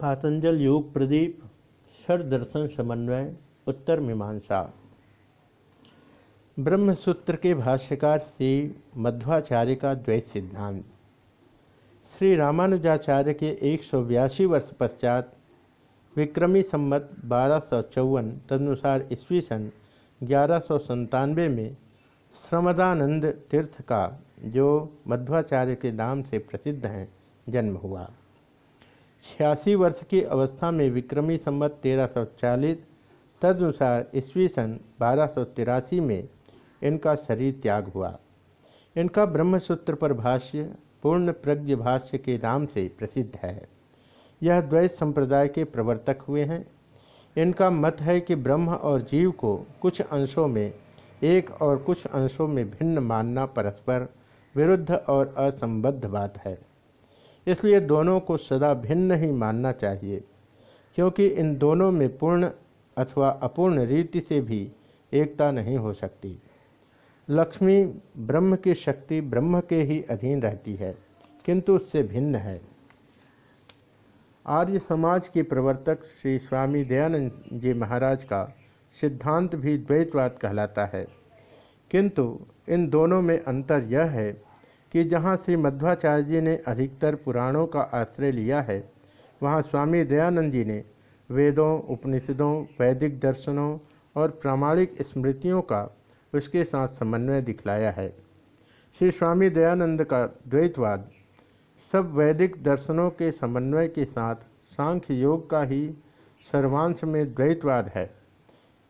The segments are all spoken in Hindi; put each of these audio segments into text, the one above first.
पातंजल योग प्रदीप दर्शन समन्वय, उत्तर मीमांसा। ब्रह्मसूत्र के भाष्यकार श्री मध्वाचार्य का द्वैत सिद्धांत। श्री रामानुजाचार्य के एक सौ बयासी वर्ष पश्चात विक्रमी सम्मत बारह सौ चौवन तदनुसार ईस्वी सन ग्यारह में श्रमदानंद तीर्थ का, जो मध्वाचार्य के नाम से प्रसिद्ध हैं, जन्म हुआ। छियासी वर्ष की अवस्था में विक्रमी संवत 1340 तदनुसार ईस्वी सन बारह सौ तिरासी में इनका शरीर त्याग हुआ। इनका ब्रह्मसूत्र पर भाष्य, पूर्ण प्रज्ञ भाष्य के नाम से प्रसिद्ध है। यह द्वैत संप्रदाय के प्रवर्तक हुए हैं। इनका मत है कि ब्रह्म और जीव को कुछ अंशों में, एक और कुछ अंशों में भिन्न मानना परस्पर विरुद्ध और असंबद्ध बात है। इसलिए दोनों को सदा भिन्न ही मानना चाहिए, क्योंकि इन दोनों में पूर्ण अथवा अपूर्ण रीति से भी एकता नहीं हो सकती। लक्ष्मी ब्रह्म की शक्ति ब्रह्म के ही अधीन रहती है, किंतु उससे भिन्न है। आर्य समाज के प्रवर्तक श्री स्वामी दयानंद जी महाराज का सिद्धांत भी द्वैतवाद कहलाता है, किंतु इन दोनों में अंतर यह है कि जहाँ श्री मध्वाचार्य जी ने अधिकतर पुराणों का आश्रय लिया है, वहाँ स्वामी दयानंद जी ने वेदों, उपनिषदों, वैदिक दर्शनों और प्रामाणिक स्मृतियों का उसके साथ समन्वय दिखलाया है। श्री स्वामी दयानंद का द्वैतवाद सब वैदिक दर्शनों के समन्वय के साथ सांख्य योग का ही सर्वांश में द्वैतवाद है।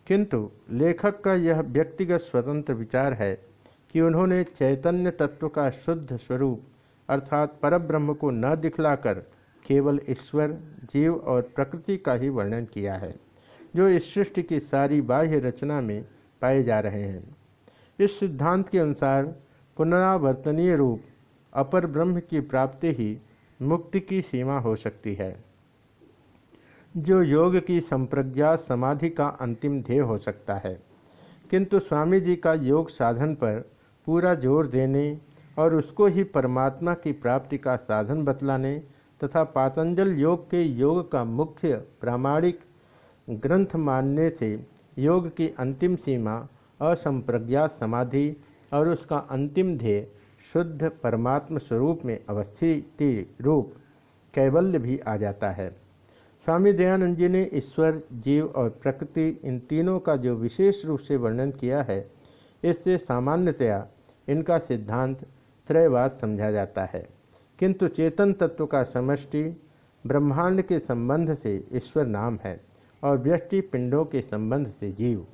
किंतु लेखक का यह व्यक्तिगत स्वतंत्र विचार है कि उन्होंने चैतन्य तत्व का शुद्ध स्वरूप, अर्थात परब्रह्म को न दिखलाकर केवल ईश्वर, जीव और प्रकृति का ही वर्णन किया है, जो इस सृष्टि की सारी बाह्य रचना में पाए जा रहे हैं। इस सिद्धांत के अनुसार पुनरावर्तनीय रूप अपर ब्रह्म की प्राप्ति ही मुक्ति की सीमा हो सकती है, जो योग की संप्रज्ञा समाधि का अंतिम ध्येय हो सकता है। किंतु स्वामी जी का योग साधन पर पूरा ज़ोर देने और उसको ही परमात्मा की प्राप्ति का साधन बतलाने तथा पातंजल योग के योग का मुख्य प्रामाणिक ग्रंथ मानने से योग की अंतिम सीमा असंप्रज्ञात समाधि और उसका अंतिम ध्येय शुद्ध परमात्म स्वरूप में अवस्थिति रूप कैवल्य भी आ जाता है। स्वामी दयानंद जी ने ईश्वर, जीव और प्रकृति इन तीनों का जो विशेष रूप से वर्णन किया है, इससे सामान्यतया इनका सिद्धांत त्रयवाद समझा जाता है। किंतु चेतन तत्व का समष्टि ब्रह्मांड के संबंध से ईश्वर नाम है और व्यष्टि पिंडों के संबंध से जीव।